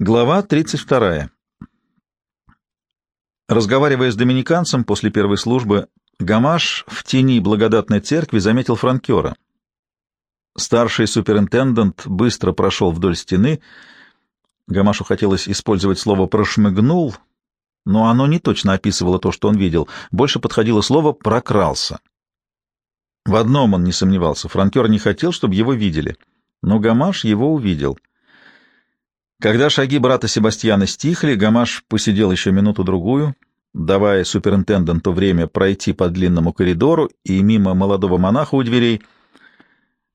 Глава 32. Разговаривая с доминиканцем после первой службы, Гамаш в тени благодатной церкви заметил франкера. Старший суперинтендант быстро прошел вдоль стены. Гамашу хотелось использовать слово «прошмыгнул», но оно не точно описывало то, что он видел. Больше подходило слово «прокрался». В одном он не сомневался. Франкер не хотел, чтобы его видели, но Гамаш его увидел — когда шаги брата Себастьяна стихли, Гамаш посидел еще минуту-другую, давая суперинтенданту время пройти по длинному коридору и мимо молодого монаха у дверей.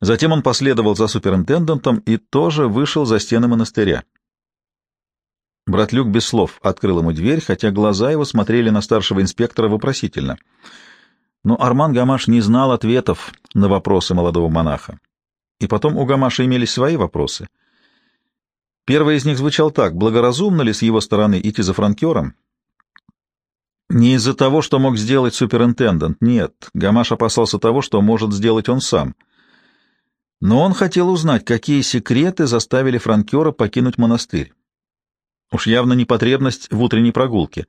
Затем он последовал за суперинтендантом и тоже вышел за стены монастыря. Брат Люк без слов открыл ему дверь, хотя глаза его смотрели на старшего инспектора вопросительно. Но Арман Гамаш не знал ответов на вопросы молодого монаха. И потом у Гамаша имелись свои вопросы — Первый из них звучал так. Благоразумно ли с его стороны идти за франкером? Не из-за того, что мог сделать суперинтендант. Нет, Гамаш опасался того, что может сделать он сам. Но он хотел узнать, какие секреты заставили франкера покинуть монастырь. Уж явно не потребность в утренней прогулке.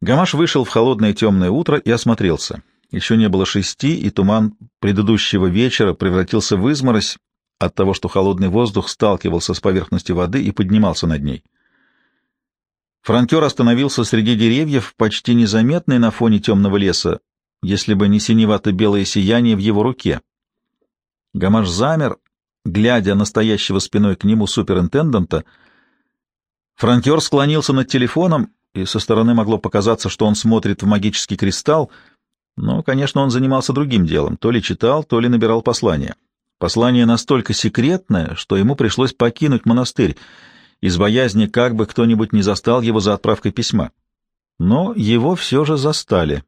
Гамаш вышел в холодное темное утро и осмотрелся. Еще не было шести, и туман предыдущего вечера превратился в изморозь, от того, что холодный воздух сталкивался с поверхностью воды и поднимался над ней. Франкер остановился среди деревьев, почти незаметный на фоне темного леса, если бы не синевато-белое сияние в его руке. Гамаш замер, глядя на стоящего спиной к нему суперинтенданта. Франкер склонился над телефоном, и со стороны могло показаться, что он смотрит в магический кристалл, но, конечно, он занимался другим делом, то ли читал, то ли набирал послания. Послание настолько секретное, что ему пришлось покинуть монастырь из боязни, как бы кто-нибудь не застал его за отправкой письма. Но его все же застали.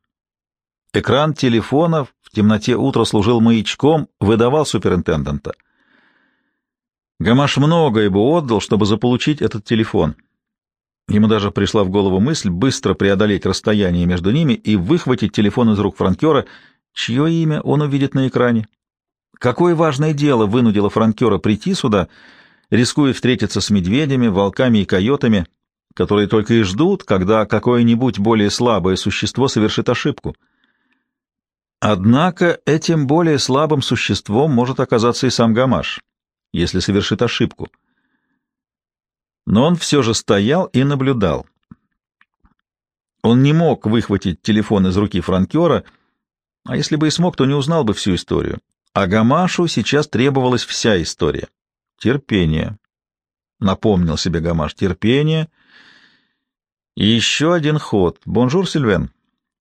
Экран телефона в темноте утра служил маячком, выдавал суперинтенданта. Гамаш многое бы отдал, чтобы заполучить этот телефон. Ему даже пришла в голову мысль быстро преодолеть расстояние между ними и выхватить телефон из рук франкера, чье имя он увидит на экране. Какое важное дело вынудило франкера прийти сюда, рискуя встретиться с медведями, волками и койотами, которые только и ждут, когда какое-нибудь более слабое существо совершит ошибку. Однако этим более слабым существом может оказаться и сам Гамаш, если совершит ошибку. Но он все же стоял и наблюдал. Он не мог выхватить телефон из руки Франкера, а если бы и смог, то не узнал бы всю историю. А Гамашу сейчас требовалась вся история. Терпение. Напомнил себе Гамаш. Терпение. И еще один ход. Бонжур, Сильвен.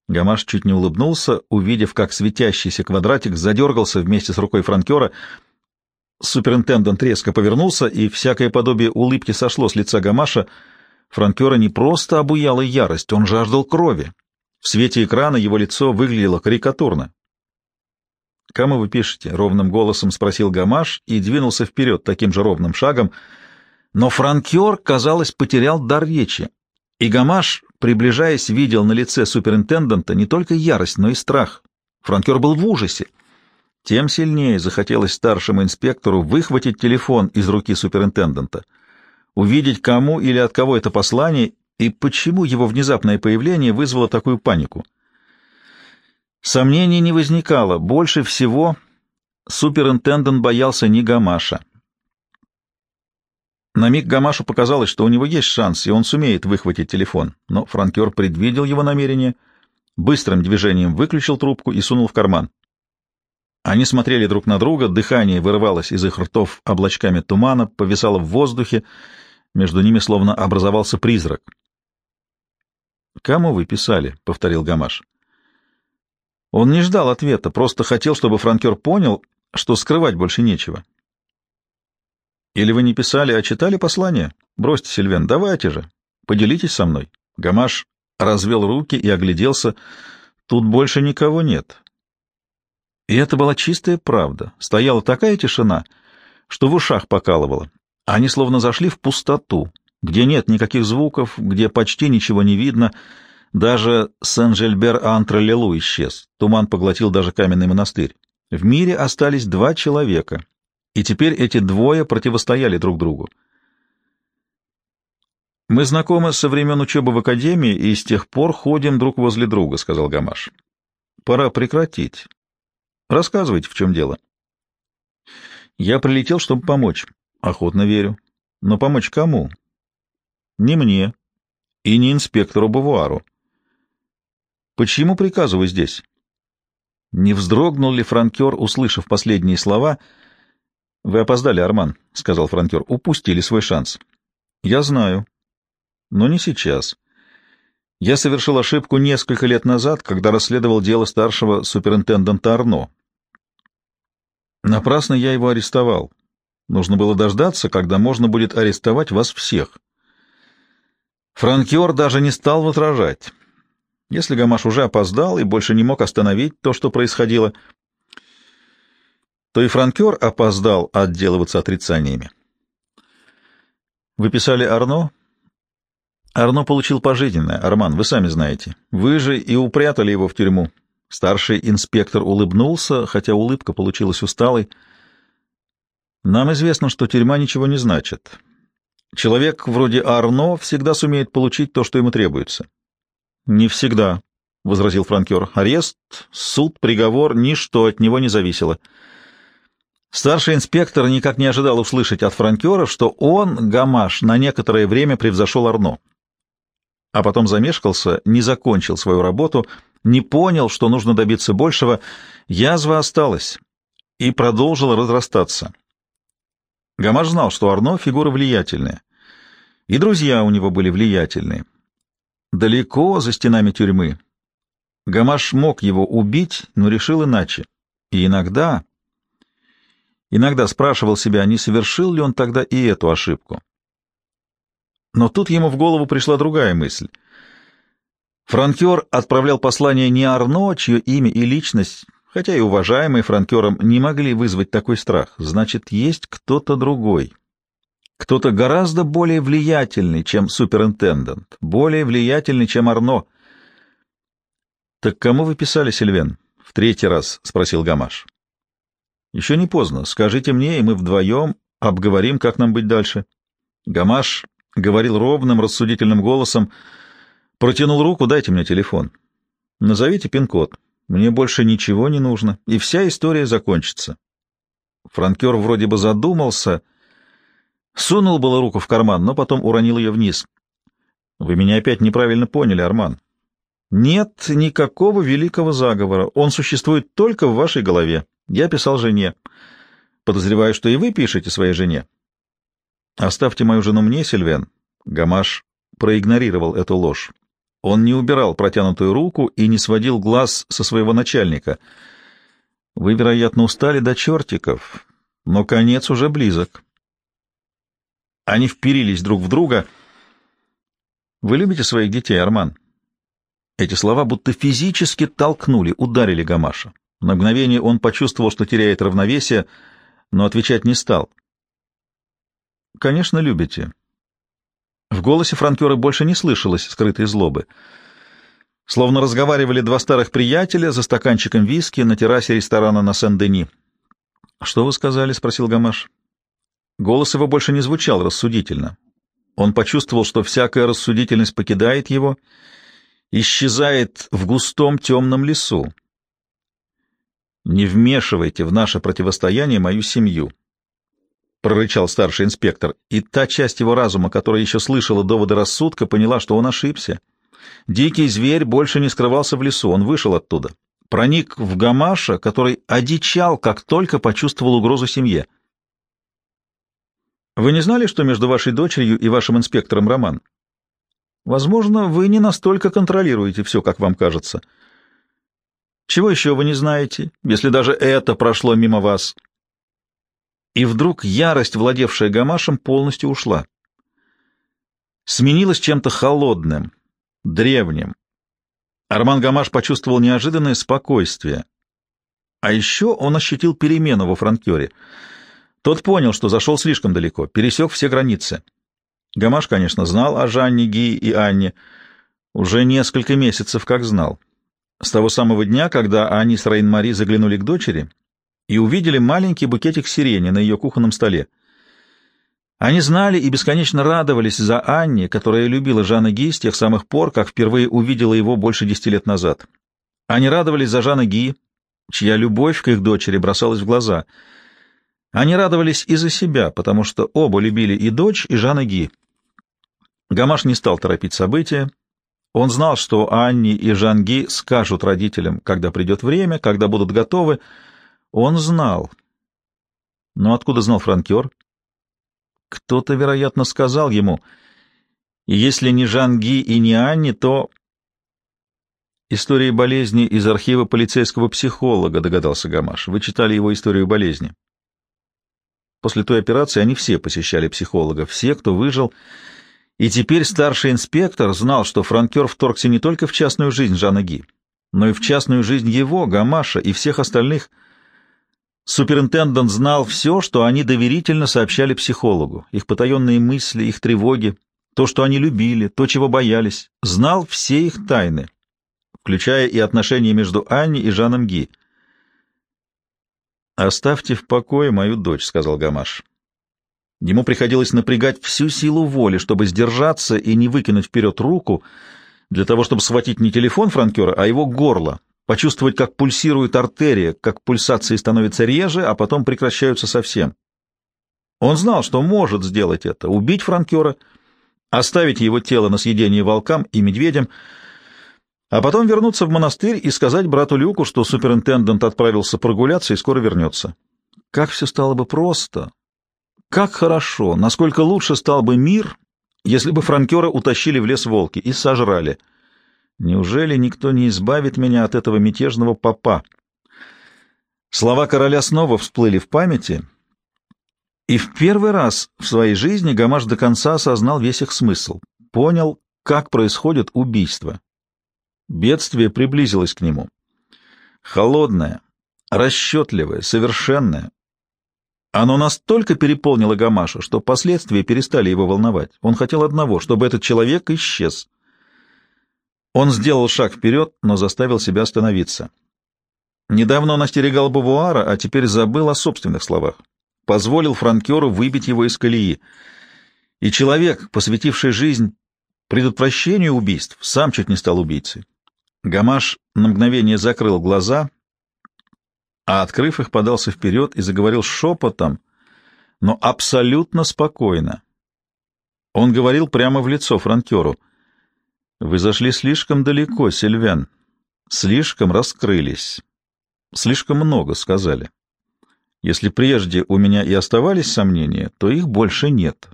Гамаш чуть не улыбнулся, увидев, как светящийся квадратик задергался вместе с рукой Франкера. Суперинтендант резко повернулся, и всякое подобие улыбки сошло с лица Гамаша. Франкера не просто обуяла ярость, он жаждал крови. В свете экрана его лицо выглядело карикатурно. «Кому вы пишете?» — ровным голосом спросил Гамаш и двинулся вперед таким же ровным шагом. Но франкер, казалось, потерял дар речи. И Гамаш, приближаясь, видел на лице суперинтенданта не только ярость, но и страх. Франкер был в ужасе. Тем сильнее захотелось старшему инспектору выхватить телефон из руки суперинтенданта, увидеть, кому или от кого это послание и почему его внезапное появление вызвало такую панику. Сомнений не возникало. Больше всего суперинтендент боялся не Гамаша. На миг Гамашу показалось, что у него есть шанс, и он сумеет выхватить телефон. Но франкер предвидел его намерение, быстрым движением выключил трубку и сунул в карман. Они смотрели друг на друга, дыхание вырывалось из их ртов облачками тумана, повисало в воздухе, между ними словно образовался призрак. «Кому вы писали?» — повторил Гамаш. Он не ждал ответа, просто хотел, чтобы франкер понял, что скрывать больше нечего. «Или вы не писали, а читали послание? Бросьте, Сильвен, давайте же, поделитесь со мной». Гамаш развел руки и огляделся. Тут больше никого нет. И это была чистая правда. Стояла такая тишина, что в ушах покалывало. Они словно зашли в пустоту, где нет никаких звуков, где почти ничего не видно — даже Сен-Жельбер-Антралелу исчез. Туман поглотил даже каменный монастырь. В мире остались два человека, и теперь эти двое противостояли друг другу. Мы знакомы со времен учебы в академии и с тех пор ходим друг возле друга, — сказал Гамаш. Пора прекратить. Рассказывайте, в чем дело. Я прилетел, чтобы помочь. Охотно верю. Но помочь кому? Не мне и не инспектору Бавуару. Почему приказу вы здесь? Не вздрогнул ли франкер, услышав последние слова? Вы опоздали, Арман, — сказал франкер. Упустили свой шанс. Я знаю. Но не сейчас. Я совершил ошибку несколько лет назад, когда расследовал дело старшего суперинтенданта Арно. Напрасно я его арестовал. Нужно было дождаться, когда можно будет арестовать вас всех. Франкер даже не стал возражать. Если Гамаш уже опоздал и больше не мог остановить то, что происходило, то и франкер опоздал отделываться отрицаниями. Вы писали Арно? Арно получил пожизненное, Арман, вы сами знаете. Вы же и упрятали его в тюрьму. Старший инспектор улыбнулся, хотя улыбка получилась усталой. Нам известно, что тюрьма ничего не значит. Человек вроде Арно всегда сумеет получить то, что ему требуется. Не всегда, — возразил франкер. Арест, суд, приговор — ничто от него не зависело. Старший инспектор никак не ожидал услышать от франкера, что он, Гамаш, на некоторое время превзошел Арно. А потом замешкался, не закончил свою работу, не понял, что нужно добиться большего. Язва осталась и продолжила разрастаться. Гамаш знал, что Арно — фигура влиятельная. И друзья у него были влиятельные. Далеко за стенами тюрьмы. Гамаш мог его убить, но решил иначе. И иногда... Иногда спрашивал себя, не совершил ли он тогда и эту ошибку. Но тут ему в голову пришла другая мысль. Франкер отправлял послание не Арно, чье имя и личность хотя и уважаемые франкером не могли вызвать такой страх. Значит, есть кто-то другой. Кто-то гораздо более влиятельный, чем суперинтендант, более влиятельный, чем Арно. «Так кому вы писали, Сильвен?» — в третий раз спросил Гамаш. «Еще не поздно. Скажите мне, и мы вдвоем обговорим, как нам быть дальше». Гамаш говорил ровным, рассудительным голосом. Протянул руку, дайте мне телефон. Назовите пин-код. Мне больше ничего не нужно, и вся история закончится. Франкер вроде бы задумался, сунул было руку в карман, но потом уронил ее вниз. Вы меня опять неправильно поняли, Арман. Нет никакого великого заговора. Он существует только в вашей голове. Я писал жене. Подозреваю, что и вы пишете своей жене. Оставьте мою жену мне, Сильвен. Гамаш проигнорировал эту ложь. Он не убирал протянутую руку и не сводил глаз со своего начальника. Вы, вероятно, устали до чертиков, но конец уже близок. Они вперились друг в друга. Вы любите своих детей, Арман? Эти слова будто физически толкнули, ударили Гамаша. На мгновение он почувствовал, что теряет равновесие, но отвечать не стал. «Конечно, любите. В голосе франкера больше не слышалось скрытой злобы. Словно разговаривали два старых приятеля за стаканчиком виски на террасе ресторана на Сен-Дени. «Что вы сказали?» — спросил Гамаш. Голос его больше не звучал рассудительно. Он почувствовал, что всякая рассудительность покидает его, исчезает в густом темном лесу. «Не вмешивайте в наше противостояние мою семью», прорычал старший инспектор, и та часть его разума, которая еще слышала доводы рассудка, поняла, что он ошибся. Дикий зверь больше не скрывался в лесу, он вышел оттуда. Проник в Гамаша, который одичал, как только почувствовал угрозу семье. «Вы не знали, что между вашей дочерью и вашим инспектором роман? Возможно, вы не настолько контролируете все, как вам кажется. Чего еще вы не знаете, если даже это прошло мимо вас?» И вдруг ярость, владевшая Гамашем, полностью ушла. Сменилась чем-то холодным, древним. Арман Гамаш почувствовал неожиданное спокойствие. А еще он ощутил перемену во франкере. Тот понял, что зашел слишком далеко, пересек все границы. Гамаш, конечно, знал о Жанне, Ги и Анне. Уже несколько месяцев как знал. С того самого дня, когда они с Рейн-Мари заглянули к дочери — и увидели маленький букетик сирени на ее кухонном столе. Они знали и бесконечно радовались за Анни, которая любила Жана Ги с тех самых пор, как впервые увидела его больше десяти лет назад. Они радовались за Жана Ги, чья любовь к их дочери бросалась в глаза. Они радовались и за себя, потому что оба любили и дочь, и Жана Ги. Гамаш не стал торопить события. Он знал, что Анни и Жан Ги скажут родителям, когда придет время, когда будут готовы. Он знал. Но откуда знал франкер? Кто-то, вероятно, сказал ему. Если не Жан Ги и не Анни, то... История болезни из архива полицейского психолога, догадался Гамаш. Вы читали его историю болезни. После той операции они все посещали психолога, все, кто выжил, и теперь старший инспектор знал, что франкер вторгся не только в частную жизнь Жана Ги, но и в частную жизнь его, Гамаша и всех остальных. Суперинтендант знал все, что они доверительно сообщали психологу, их потаенные мысли, их тревоги, то, что они любили, то, чего боялись, знал все их тайны, включая и отношения между Анни и Жаном Ги. «Оставьте в покое мою дочь», — сказал Гамаш. Ему приходилось напрягать всю силу воли, чтобы сдержаться и не выкинуть вперед руку, для того, чтобы схватить не телефон франкера, а его горло, почувствовать, как пульсирует артерия, как пульсации становятся реже, а потом прекращаются совсем. Он знал, что может сделать это, убить франкера, оставить его тело на съедение волкам и медведям, а потом вернуться в монастырь и сказать брату Люку, что суперинтендант отправился прогуляться и скоро вернется. Как все стало бы просто! Как хорошо! Насколько лучше стал бы мир, если бы франкера утащили в лес волки и сожрали! Неужели никто не избавит меня от этого мятежного попа? Слова короля снова всплыли в памяти, и в первый раз в своей жизни Гамаш до конца осознал весь их смысл, понял, как происходит убийство. Бедствие приблизилось к нему. Холодное, расчетливое, совершенное. Оно настолько переполнило Гамаша, что последствия перестали его волновать. Он хотел одного, чтобы этот человек исчез. Он сделал шаг вперед, но заставил себя остановиться. Недавно он остерегал Бавуара, а теперь забыл о собственных словах. Позволил франкеру выбить его из колеи. И человек, посвятивший жизнь предотвращению убийств, сам чуть не стал убийцей. Гамаш на мгновение закрыл глаза, а, открыв их, подался вперед и заговорил шепотом, но абсолютно спокойно. Он говорил прямо в лицо франкеру. «Вы зашли слишком далеко, Сильвен. Слишком раскрылись. Слишком много сказали. Если прежде у меня и оставались сомнения, то их больше нет.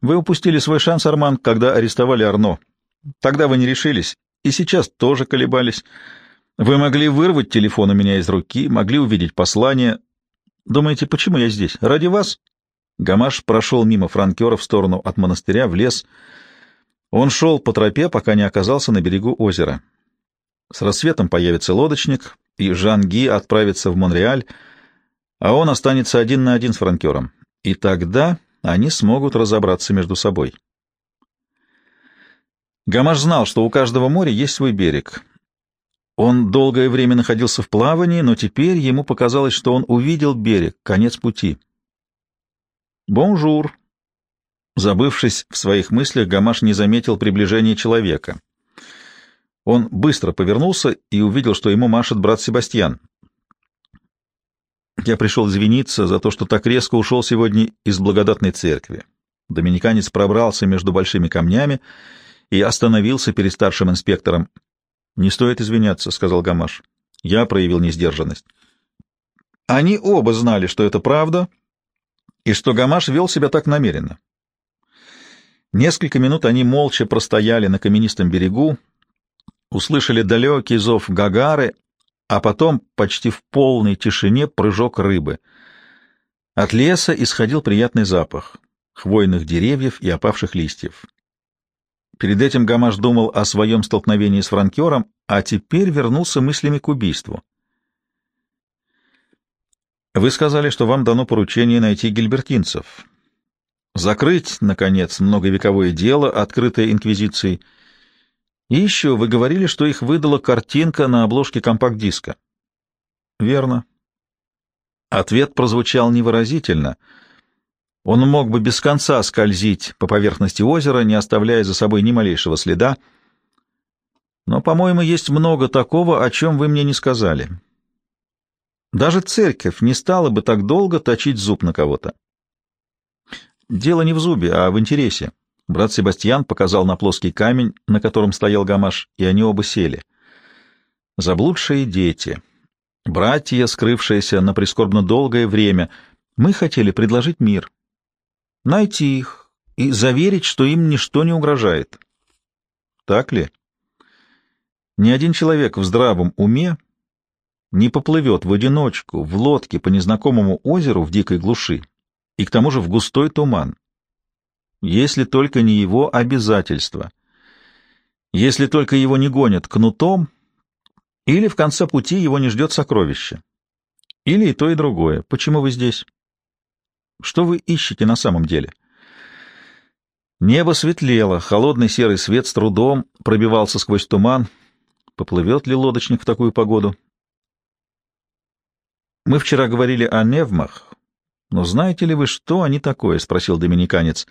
Вы упустили свой шанс, Арман, когда арестовали Арно. Тогда вы не решились, и сейчас тоже колебались. Вы могли вырвать телефон у меня из руки, могли увидеть послание. Думаете, почему я здесь? Ради вас?» Гамаш прошел мимо франкера в сторону от монастыря, в лес. Он шел по тропе, пока не оказался на берегу озера. С рассветом появится лодочник, и Жан-Ги отправится в Монреаль, а он останется один на один с Франкером. И тогда они смогут разобраться между собой. Гамаш знал, что у каждого моря есть свой берег — он долгое время находился в плавании, но теперь ему показалось, что он увидел берег, конец пути. «Бонжур!» Забывшись в своих мыслях, Гамаш не заметил приближения человека. Он быстро повернулся и увидел, что ему машет брат Себастьян. «Я пришел извиниться за то, что так резко ушел сегодня из благодатной церкви». Доминиканец пробрался между большими камнями остановился перед старшим инспектором. «Не стоит извиняться», — сказал Гамаш. Я проявил несдержанность. Они оба знали, что это правда, и что Гамаш вел себя так намеренно. Несколько минут они молча простояли на каменистом берегу, услышали далекий зов Гагары, а потом почти в полной тишине прыжок рыбы. От леса исходил приятный запах хвойных деревьев и опавших листьев. Перед этим Гамаш думал о своем столкновении с франкером, а теперь вернулся мыслями к убийству. «Вы сказали, что вам дано поручение найти гильбертинцев. Закрыть, наконец, многовековое дело, открытое инквизицией. И еще вы говорили, что их выдала картинка на обложке компакт-диска». «Верно». Ответ прозвучал невыразительно. Он мог бы без конца скользить по поверхности озера, не оставляя за собой ни малейшего следа. Но, по-моему, есть много такого, о чем вы мне не сказали. Даже церковь не стала бы так долго точить зуб на кого-то. Дело не в зубе, а в интересе. Брат Себастьян показал на плоский камень, на котором стоял гамаш, и они оба сели. Заблудшие дети, братья, скрывшиеся на прискорбно долгое время, мы хотели предложить мир, найти их и заверить, что им ничто не угрожает. Так ли? Ни один человек в здравом уме не поплывет в одиночку в лодке по незнакомому озеру в дикой глуши, и к тому же в густой туман. Если только не его обязательства. Если только его не гонят кнутом, или в конце пути его не ждет сокровище. Или и то, и другое. Почему вы здесь? Что вы ищете на самом деле? Небо светлело, холодный серый свет с трудом пробивался сквозь туман. Поплывет ли лодочник в такую погоду? Мы вчера говорили о невмах, но знаете ли вы, что они такое? — спросил доминиканец.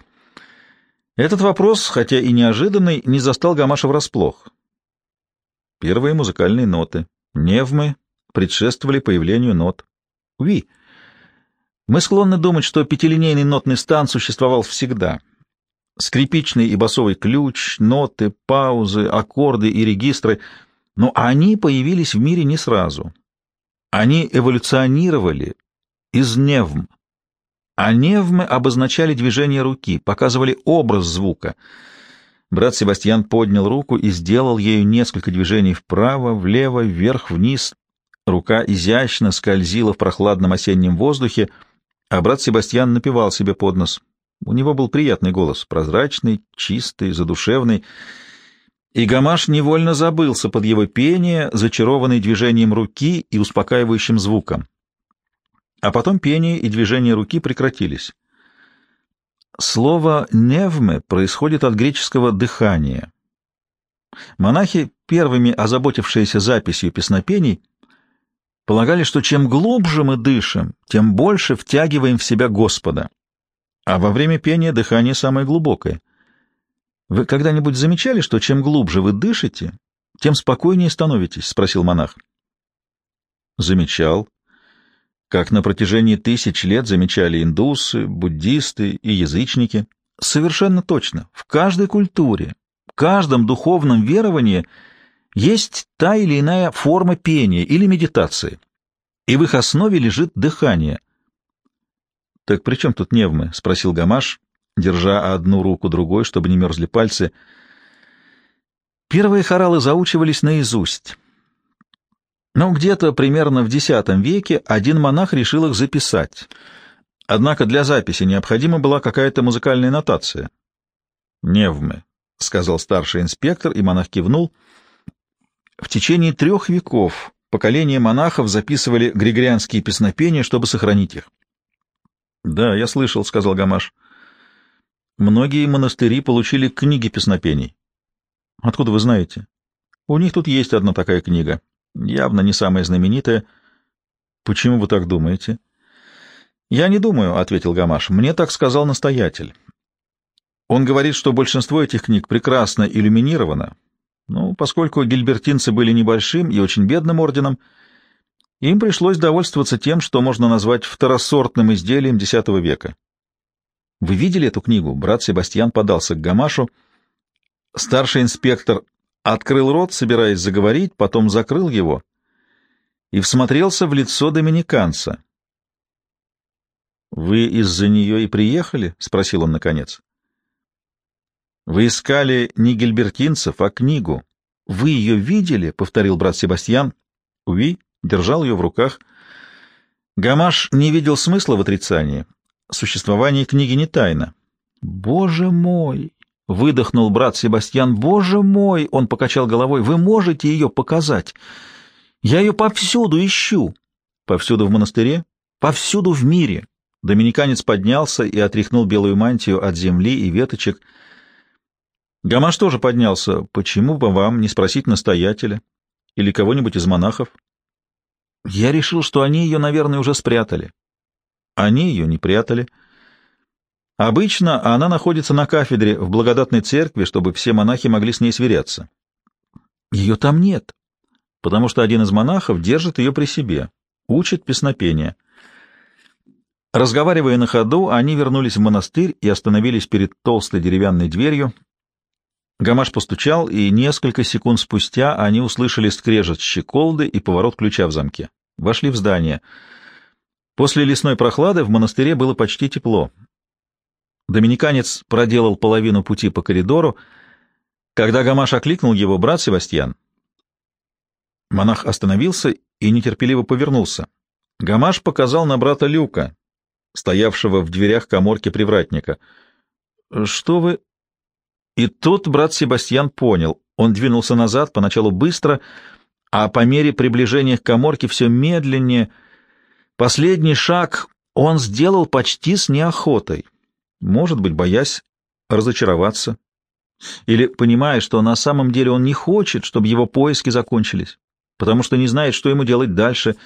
Этот вопрос, хотя и неожиданный, не застал Гамаша врасплох. Первые музыкальные ноты. Невмы предшествовали появлению нот. Ви. Мы склонны думать, что пятилинейный нотный стан существовал всегда. Скрипичный и басовый ключ, ноты, паузы, аккорды и регистры, но они появились в мире не сразу. Они эволюционировали из невм. А невмы обозначали движение руки, показывали образ звука. Брат Себастьян поднял руку и сделал ею несколько движений вправо, влево, вверх, вниз. Рука изящно скользила в прохладном осеннем воздухе, а брат Себастьян напевал себе под нос. У него был приятный голос, прозрачный, чистый, задушевный, и Гамаш невольно забылся под его пение, зачарованный движением руки и успокаивающим звуком. А потом пение и движение руки прекратились. Слово «невме» происходит от греческого «дыхание». Монахи, первыми озаботившиеся записью песнопений, полагали, что чем глубже мы дышим, тем больше втягиваем в себя Господа. А во время пения дыхание самое глубокое — вы когда-нибудь замечали, что чем глубже вы дышите, тем спокойнее становитесь? — спросил монах. Замечал. Как на протяжении тысяч лет замечали индусы, буддисты и язычники. Совершенно точно. В каждой культуре, в каждом духовном веровании есть та или иная форма пения или медитации, и в их основе лежит дыхание. — Так при чем тут невмы? — спросил Гамаш, держа одну руку другой, чтобы не мерзли пальцы. Первые хоралы заучивались наизусть. Но где-то примерно в X веке один монах решил их записать. Однако для записи необходима была какая-то музыкальная нотация. «Невмы», — сказал старший инспектор, и монах кивнул. Течение трех веков поколения монахов записывали григорианские песнопения, чтобы сохранить их. «Да, я слышал», — сказал Гамаш. Многие монастыри получили книги песнопений. Откуда вы знаете? У них тут есть одна такая книга, явно не самая знаменитая. Почему вы так думаете? Я не думаю, ответил Гамаш. Мне так сказал настоятель. Он говорит, что большинство этих книг прекрасно иллюминировано. Ну, поскольку гильбертинцы были небольшим и очень бедным орденом, им пришлось довольствоваться тем, что можно назвать второсортным изделием X века. Вы видели эту книгу? Брат Себастьян подался к Гамашу. Старший инспектор открыл рот, собираясь заговорить, потом закрыл его и всмотрелся в лицо доминиканца. «Вы из-за нее и приехали?» — спросил он наконец. «Вы искали не гильбертинцев, а книгу. Вы ее видели?» — повторил брат Себастьян. Уи держал ее в руках. Гамаш не видел смысла в отрицании. Существование книги не тайна. «Боже мой!» — выдохнул брат Себастьян. «Боже мой!» — он покачал головой. «Вы можете ее показать? Я ее повсюду ищу». «Повсюду в монастыре?» «Повсюду в мире». Доминиканец поднялся и отряхнул белую мантию от земли и веточек. Гамаш тоже поднялся. «Почему бы вам не спросить настоятеля или кого-нибудь из монахов?» «Я решил, что они ее, наверное, уже спрятали». Они ее не прятали. Обычно она находится на кафедре в благодатной церкви, чтобы все монахи могли с ней сверяться. Ее там нет, потому что один из монахов держит ее при себе, учит песнопение. Разговаривая на ходу, они вернулись в монастырь и остановились перед толстой деревянной дверью. Гамаш постучал, и несколько секунд спустя они услышали скрежет щеколды и поворот ключа в замке. Вошли в здание. После лесной прохлады в монастыре было почти тепло. Доминиканец проделал половину пути по коридору. Когда Гамаш окликнул его, брат Севастьян, монах остановился и нетерпеливо повернулся. Гамаш показал на брата Люка, стоявшего в дверях коморки привратника. «Что вы...» И тут брат Себастьян понял. Он двинулся назад, поначалу быстро, а по мере приближения к коморке все медленнее. Последний шаг он сделал почти с неохотой, может быть, боясь разочароваться, или понимая, что на самом деле он не хочет, чтобы его поиски закончились, потому что не знает, что ему делать дальше —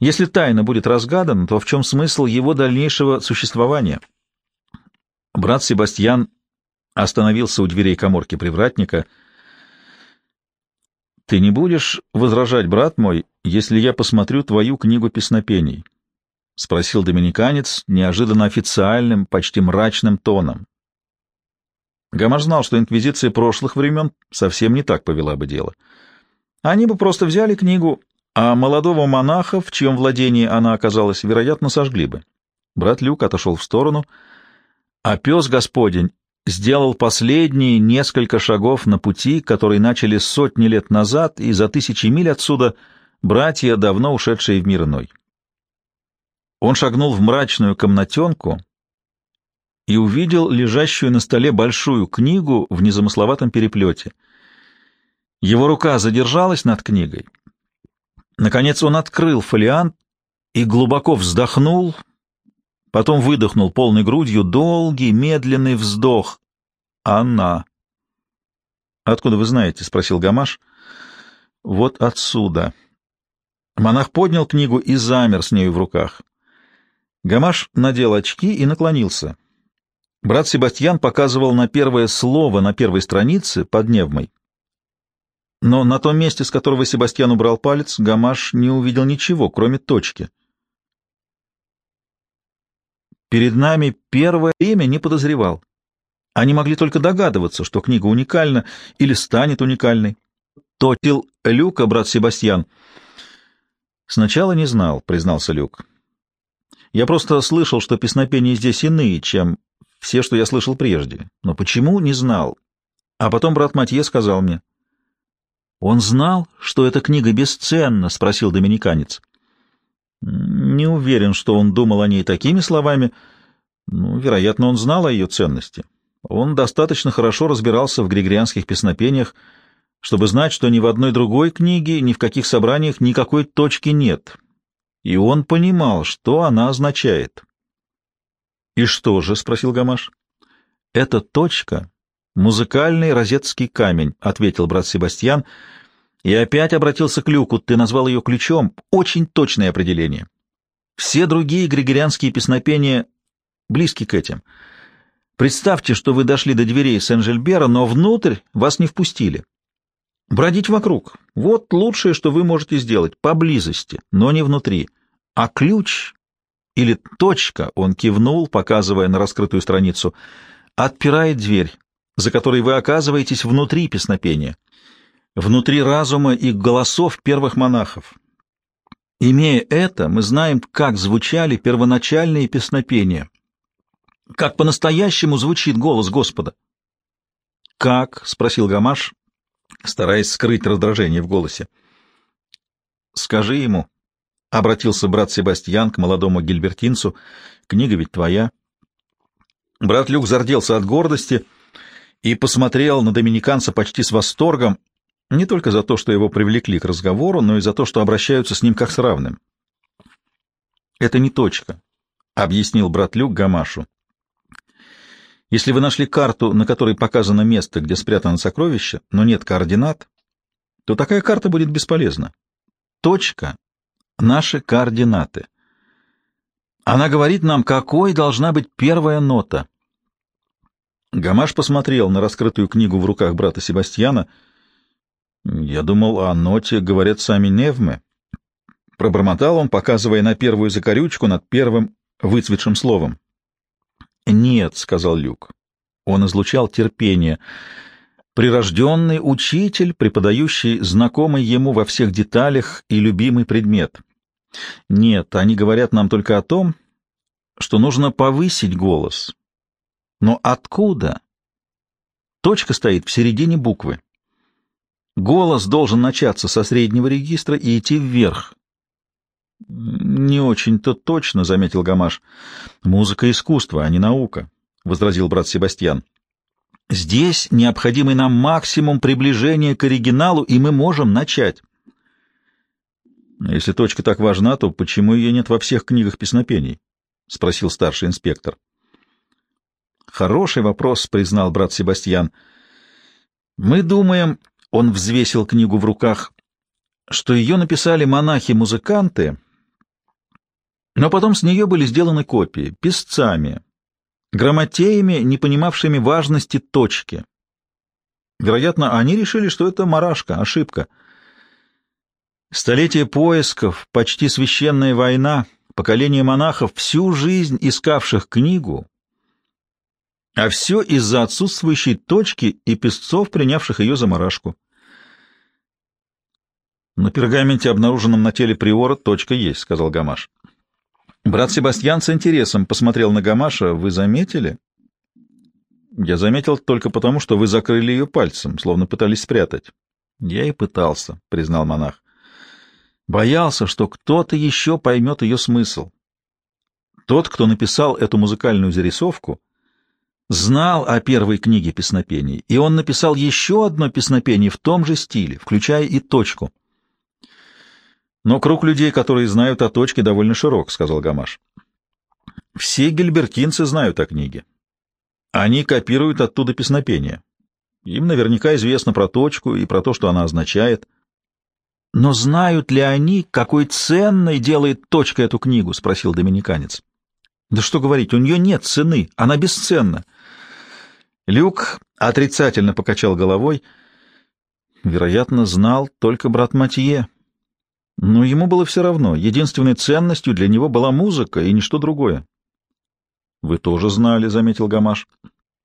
если тайна будет разгадана, то в чем смысл его дальнейшего существования? Брат Себастьян остановился у дверей коморки привратника. «Ты не будешь возражать, брат мой, если я посмотрю твою книгу песнопений?» — спросил доминиканец неожиданно официальным, почти мрачным тоном. Гамаш знал, что инквизиция прошлых времен совсем не так повела бы дело. Они бы просто взяли книгу а молодого монаха, в чьем владении она оказалась, вероятно, сожгли бы. Брат Люк отошел в сторону, а пес Господень сделал последние несколько шагов на пути, которые начали сотни лет назад, и за тысячи миль отсюда братья, давно ушедшие в мир иной. Он шагнул в мрачную комнатенку и увидел лежащую на столе большую книгу в незамысловатом переплете. Его рука задержалась над книгой, Наконец он открыл фолиант и глубоко вздохнул, потом выдохнул полной грудью долгий, медленный вздох. «Она». «Откуда вы знаете?» — спросил Гамаш. «Вот отсюда». Монах поднял книгу и замер с нею в руках. Гамаш надел очки и наклонился. Брат Себастьян показывал на первое слово на первой странице под невмой. Но на том месте, с которого Себастьян убрал палец, Гамаш не увидел ничего, кроме точки. Перед нами первое имя не подозревал. Они могли только догадываться, что книга уникальна или станет уникальной. Тотил Люка, брат Себастьян. Сначала не знал, признался Люк. Я просто слышал, что песнопения здесь иные, чем все, что я слышал прежде. Но почему, не знал. А потом брат Матье сказал мне. «Он знал, что эта книга бесценна?» — спросил доминиканец. «Не уверен, что он думал о ней такими словами. Ну, вероятно, он знал о ее ценности. Он достаточно хорошо разбирался в григорианских песнопениях, чтобы знать, что ни в одной другой книге, ни в каких собраниях никакой точки нет. И он понимал, что она означает». «И что же?» — спросил Гамаш. «Эта точка «Музыкальный розетский камень», — ответил брат Себастьян, и опять обратился к Люку. «Ты назвал ее ключом. Очень точное определение. Все другие григорианские песнопения близки к этим. Представьте, что вы дошли до дверей Сен-Жильбера, но внутрь вас не впустили. Бродить вокруг — вот лучшее, что вы можете сделать, поблизости, но не внутри. А ключ или точка, он кивнул, показывая на раскрытую страницу, отпирает дверь, за которой вы оказываетесь внутри песнопения, внутри разума и голосов первых монахов. Имея это, мы знаем, как звучали первоначальные песнопения, как по-настоящему звучит голос Господа. «Как?» — спросил Гамаш, стараясь скрыть раздражение в голосе. «Скажи ему», — обратился брат Себастьян к молодому гильбертинцу, — «книга ведь твоя». Брат Люк зарделся от гордости — и посмотрел на доминиканца почти с восторгом, не только за то, что его привлекли к разговору, но и за то, что обращаются с ним как с равным. «Это не точка», — объяснил брат Люк Гамашу. «Если вы нашли карту, на которой показано место, где спрятано сокровище, но нет координат, то такая карта будет бесполезна. Точка — наши координаты. Она говорит нам, какой должна быть первая нота. Гамаш посмотрел на раскрытую книгу в руках брата Себастьяна. Я думал, о ноте говорят сами невмы. Пробормотал он, показывая на первую закорючку над первым выцветшим словом. «Нет», — сказал Люк. Он излучал терпение. Прирожденный учитель, преподающий знакомый ему во всех деталях и любимый предмет. Нет, они говорят нам только о том, что нужно повысить голос. Но откуда? Точка стоит в середине буквы. Голос должен начаться со среднего регистра и идти вверх. Не очень-то точно, заметил Гамаш. Музыка искусство, а не наука, возразил брат Себастьян. Здесь необходимый нам максимум приближения к оригиналу, и мы можем начать. Если точка так важна, то почему ее нет во всех книгах песнопений? спросил старший инспектор. Хороший вопрос, признал брат Себастьян. Мы думаем, он взвесил книгу в руках, что ее написали монахи-музыканты, но потом с нее были сделаны копии писцами, грамотеями, не понимавшими важности точки. Вероятно, они решили, что это марашка, ошибка. Столетие поисков, почти священная война, поколение монахов, всю жизнь искавших книгу, а все из-за отсутствующей точки и песцов, принявших ее за марашку. «На пергаменте, обнаруженном на теле приора, точка есть», — сказал Гамаш. Брат Себастьян с интересом посмотрел на Гамаша. «Вы заметили?» «Я заметил только потому, что вы закрыли ее пальцем, словно пытались спрятать». «Я и пытался», — признал монах. «Боялся, что кто-то еще поймет ее смысл. Тот, кто написал эту музыкальную зарисовку, знал о первой книге песнопений, и он написал еще одно песнопение в том же стиле, включая и точку». Но круг людей, которые знают о точке, довольно широк, — сказал Гамаш. Все гильбертинцы знают о книге. Они копируют оттуда песнопение. Им наверняка известно про точку и про то, что она означает. Но знают ли они, какой ценной делает точка эту книгу? — спросил доминиканец. Да что говорить, у нее нет цены, она бесценна. Люк отрицательно покачал головой. Вероятно, знал только брат Матье. Но ему было все равно. Единственной ценностью для него была музыка и ничто другое. — Вы тоже знали, — заметил Гамаш.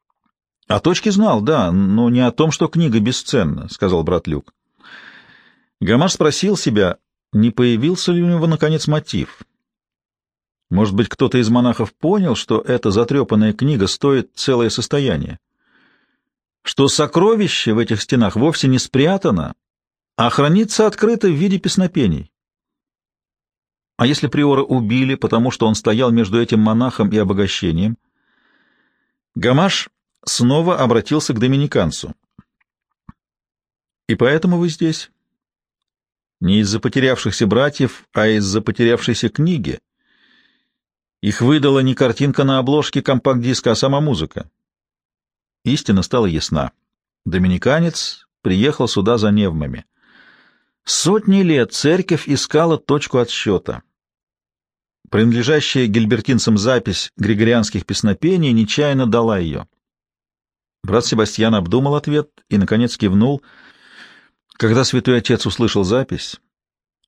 — О точке знал, да, но не о том, что книга бесценна, — сказал брат Люк. Гамаш спросил себя, не появился ли у него, наконец, мотив. Может быть, кто-то из монахов понял, что эта затрепанная книга стоит целое состояние, что сокровище в этих стенах вовсе не спрятано, а хранится открыто в виде песнопений. А если приора убили, потому что он стоял между этим монахом и обогащением? Гамаш снова обратился к доминиканцу. «И поэтому вы здесь?» «Не из-за потерявшихся братьев, а из-за потерявшейся книги. Их выдала не картинка на обложке компакт-диска, а сама музыка». Истина стала ясна. Доминиканец приехал сюда за невмами. Сотни лет церковь искала точку отсчета. Принадлежащая гильбертинцам запись григорианских песнопений нечаянно дала ее. Брат Себастьян обдумал ответ и, наконец, кивнул. Когда святой отец услышал запись,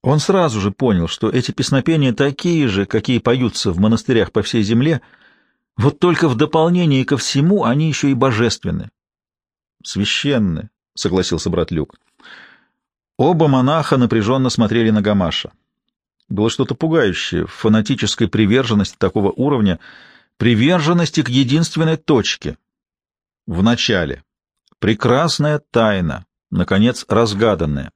он сразу же понял, что эти песнопения такие же, какие поются в монастырях по всей земле, вот только в дополнение ко всему они еще и божественны. «Священны», — согласился брат Люк. Оба монаха напряженно смотрели на Гамаша. Было что-то пугающее в фанатической приверженности такого уровня, приверженности к единственной точке. В начале. Прекрасная тайна, наконец, разгаданная.